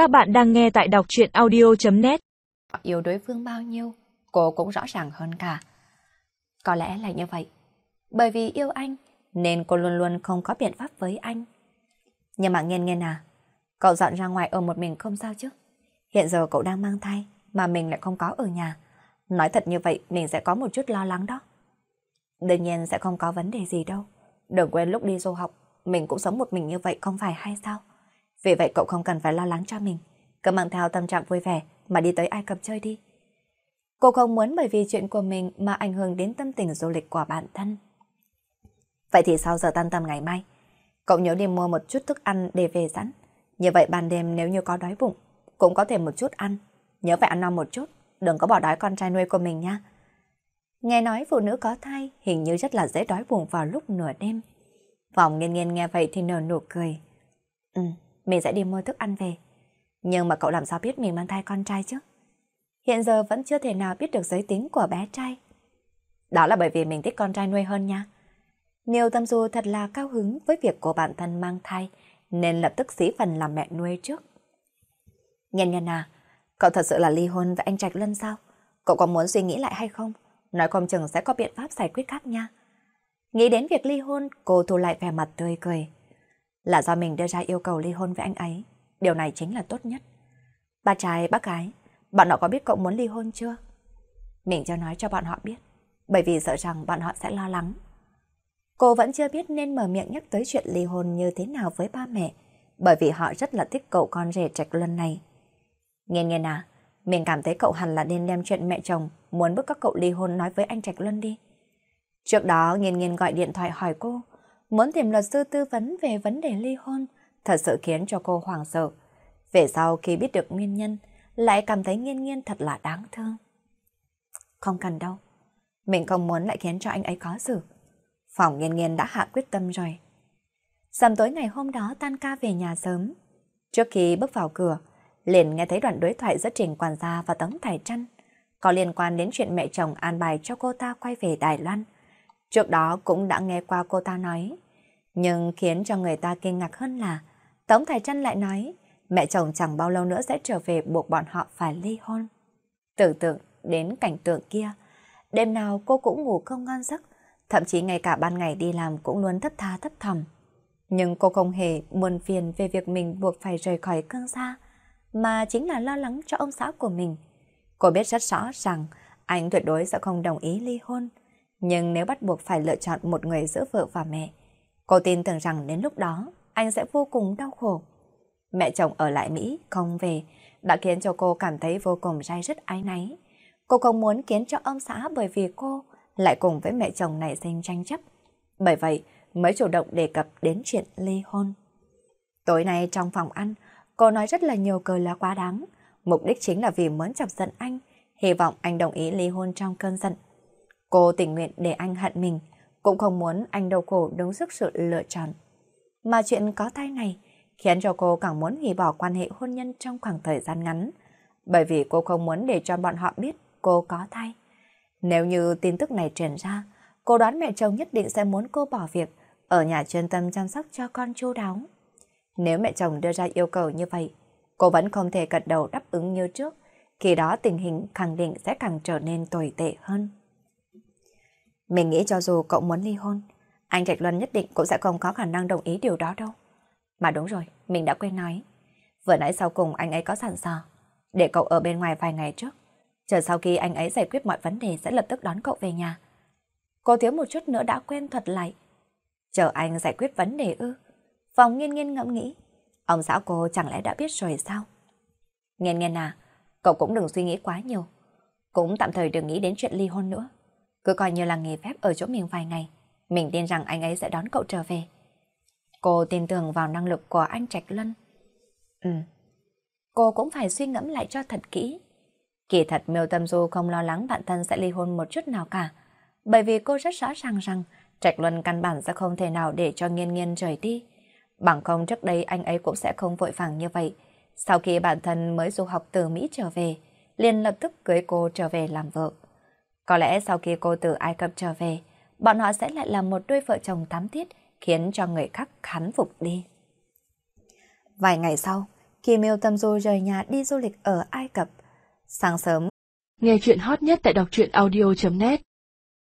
Các bạn đang nghe tại đọc chuyện audio.net Yêu đối phương bao nhiêu, cô cũng rõ ràng hơn cả. Có lẽ là như vậy. Bởi vì yêu anh, nên cô luôn luôn không có biện pháp với anh. Nhưng mà nghiên nghiên à, cậu dọn ra ngoài ở một mình không sao chứ? Hiện giờ cậu đang mang thai, mà mình lại không có ở nhà. Nói thật như vậy, mình sẽ có một chút lo lắng đó. Đương nhiên sẽ không có vấn đề gì đâu. Đừng quên lúc đi du học, mình cũng sống một mình như vậy không phải hay sao? Vì vậy cậu không cần phải lo lắng cho mình. Cứ mang theo tâm trạng vui vẻ mà đi tới Ai Cập chơi đi. Cô không muốn bởi vì chuyện của mình mà ảnh hưởng đến tâm tình du lịch của bản thân. Vậy thì sau giờ tan tầm ngày mai, cậu nhớ đi mua một chút thức ăn để về sẵn. Như vậy ban đêm nếu như có đói bụng, cũng có thể một chút ăn. Nhớ phải ăn no một chút, đừng có bỏ đói con trai nuôi của mình nha. Nghe nói phụ nữ có thai hình như rất là dễ đói bụng vào lúc nửa đêm. Phòng nghiên nghiên nghe vậy thì nở nụ cười. Ừ, mình sẽ đi mua thức ăn về. Nhưng mà cậu làm sao biết mình mang thai con trai chứ? Hiện giờ vẫn chưa thể nào biết được giới tính của bé trai. Đó là bởi vì mình thích con trai nuôi hơn nha. nhiều Tâm Du thật là cao hứng với việc của bản thân mang thai, nên lập tức xí phần làm mẹ nuôi trước. Nhân nhân à, cậu thật sự là ly hôn với anh Trạch Luân sao? Cậu có muốn suy nghĩ lại hay không? Nói không chừng sẽ có biện pháp giải quyết khác nha. Nghĩ đến việc ly hôn, cô thu lại vẻ mặt tươi cười. Là do mình đưa ra yêu cầu ly hôn với anh ấy. Điều này chính là tốt nhất. Ba trai, bác gái, bọn họ có biết cậu muốn ly hôn chưa? Mình cho nói cho bọn họ biết, bởi vì sợ rằng bọn họ sẽ lo lắng. Cô vẫn chưa biết nên mở miệng nhắc tới chuyện ly hôn như thế nào với ba mẹ, bởi vì họ rất là thích cậu con rể trạch luân này. Nghe nghe nào, mình cảm thấy cậu hẳn là nên đem chuyện mẹ chồng muốn bức các cậu ly hôn nói với anh Trạch Luân đi. Trước đó nghiên nghiên gọi điện thoại hỏi cô, muốn tìm luật sư tư vấn về vấn đề ly hôn, thật sự khiến cho cô hoảng sợ. Về sau khi biết được nguyên nhân, lại cảm thấy nghiên nghiên thật là đáng thương. Không cần đâu, mình không muốn lại khiến cho anh ấy khó xử. Phòng nghiên nghiên đã hạ quyết tâm rồi. Sầm tối ngày hôm đó tan ca về nhà sớm. Trước khi bước vào cửa, liền nghe thấy đoạn đối thoại giữa Trình Quản gia và Tống Thải Trăn, có liên quan đến chuyện mẹ chồng an bài cho cô ta quay về Đài Loan. Trước đó cũng đã nghe qua cô ta nói, nhưng khiến cho người ta kinh ngạc hơn là Tống Thái Trăn lại nói mẹ chồng chẳng bao lâu nữa sẽ trở về buộc bọn họ phải ly hôn. Tưởng tượng đến cảnh tượng kia, đêm nào cô cũng ngủ không ngon giấc, thậm chí ngay cả ban ngày đi làm cũng luôn thất tha thất thầm. Nhưng cô không hề buồn phiền về việc mình buộc phải rời khỏi cương xa mà chính là lo lắng cho ông xã của mình. Cô biết rất rõ rằng anh tuyệt đối sẽ không đồng ý ly hôn, nhưng nếu bắt buộc phải lựa chọn một người giữa vợ và mẹ, cô tin tưởng rằng đến lúc đó anh sẽ vô cùng đau khổ. Mẹ chồng ở lại Mỹ không về đã khiến cho cô cảm thấy vô cùng dai rất ái náy. Cô không muốn khiến cho ông xã bởi vì cô lại cùng với mẹ chồng này sinh tranh chấp. Bởi vậy mới chủ động đề cập đến chuyện ly hôn. Tối nay trong phòng ăn, Cô nói rất là nhiều cười là quá đáng. Mục đích chính là vì muốn chọc giận anh, hy vọng anh đồng ý ly hôn trong cơn giận. Cô tình nguyện để anh hận mình, cũng không muốn anh đau khổ đứng trước sự lựa chọn. Mà chuyện có thai này khiến cho cô càng muốn hủy bỏ quan hệ hôn nhân trong khoảng thời gian ngắn, bởi vì cô không muốn để cho bọn họ biết cô có thai. Nếu như tin tức này truyền ra, cô đoán mẹ chồng nhất định sẽ muốn cô bỏ việc, ở nhà chuyên tâm chăm sóc cho con chu đáo. Nếu mẹ chồng đưa ra yêu cầu như vậy, cô vẫn không thể gật đầu đáp ứng như trước, khi đó tình hình khẳng định sẽ càng trở nên tồi tệ hơn. Mình nghĩ cho dù cậu muốn ly hôn, anh Trạch Luân nhất định cũng sẽ không có khả năng đồng ý điều đó đâu. Mà đúng rồi, mình đã quên nói. Vừa nãy sau cùng anh ấy có sẵn sò, để cậu ở bên ngoài vài ngày trước. Chờ sau khi anh ấy giải quyết mọi vấn đề sẽ lập tức đón cậu về nhà. Cô thiếu một chút nữa đã quen thuật lại. Chờ anh giải quyết vấn đề ư. Phòng nghiên nghiên ngẫm nghĩ, ông xã cô chẳng lẽ đã biết rồi sao? Nghiên nghiên à, cậu cũng đừng suy nghĩ quá nhiều. Cũng tạm thời đừng nghĩ đến chuyện ly hôn nữa. Cứ coi như là nghỉ phép ở chỗ mình vài ngày. Mình tin rằng anh ấy sẽ đón cậu trở về. Cô tin tưởng vào năng lực của anh Trạch Luân. Ừ, cô cũng phải suy ngẫm lại cho thật kỹ. Kỳ thật Miêu Tâm Du không lo lắng bạn thân sẽ ly hôn một chút nào cả. Bởi vì cô rất rõ ràng rằng Trạch Luân căn bản sẽ không thể nào để cho nghiên nghiên rời đi. Bằng không trước đây anh ấy cũng sẽ không vội vàng như vậy. Sau khi bản thân mới du học từ Mỹ trở về, liền lập tức cưới cô trở về làm vợ. Có lẽ sau khi cô từ Ai Cập trở về, bọn họ sẽ lại là một đôi vợ chồng tám thiết, khiến cho người khác khán phục đi. Vài ngày sau, khi Miêu Tâm Du rời nhà đi du lịch ở Ai Cập. Sáng sớm, Nghe chuyện hot nhất tại đọc truyện audio.net